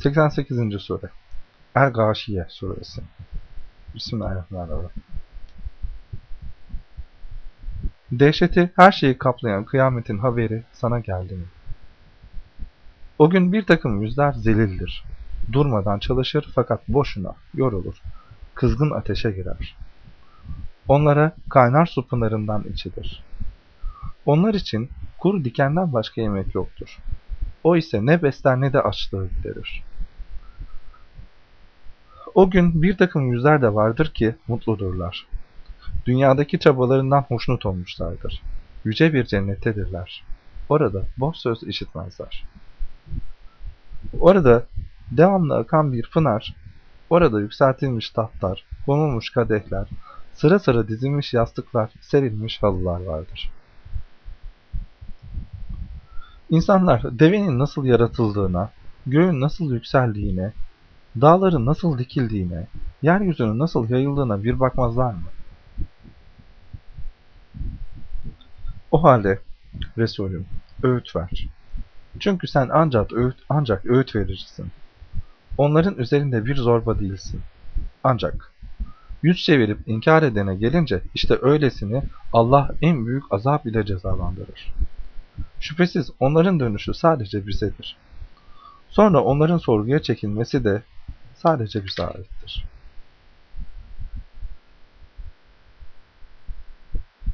88. Sure El-Gâşiye Suresi Bismillahirrahmanirrahim Dehşeti her şeyi kaplayan kıyametin haberi sana geldi mi? O gün bir takım yüzler zelildir. Durmadan çalışır fakat boşuna yorulur. Kızgın ateşe girer. Onlara kaynar su pınarından içilir. Onlar için kuru dikenden başka yemek yoktur. O ise ne besler ne de açlığı giderir. O gün bir takım yüzler de vardır ki mutludurlar. Dünyadaki çabalarından hoşnut olmuşlardır. Yüce bir cennettedirler. Orada boş söz işitmezler. Orada devamlı akan bir pınar, orada yükseltilmiş tahtlar, konulmuş kadehler, sıra sıra dizilmiş yastıklar, serilmiş halılar vardır. İnsanlar devenin nasıl yaratıldığına, göğün nasıl yükseldiğine, dağların nasıl dikildiğine, yeryüzünün nasıl yayıldığına bir bakmazlar mı? O halde Resulüm öğüt ver. Çünkü sen ancak öğüt, ancak öğüt verirsin. Onların üzerinde bir zorba değilsin. Ancak yüz çevirip inkar edene gelince işte öylesini Allah en büyük azap ile cezalandırır. Şüphesiz onların dönüşü sadece bizedir. Sonra onların sorguya çekilmesi de sadece bize aittir.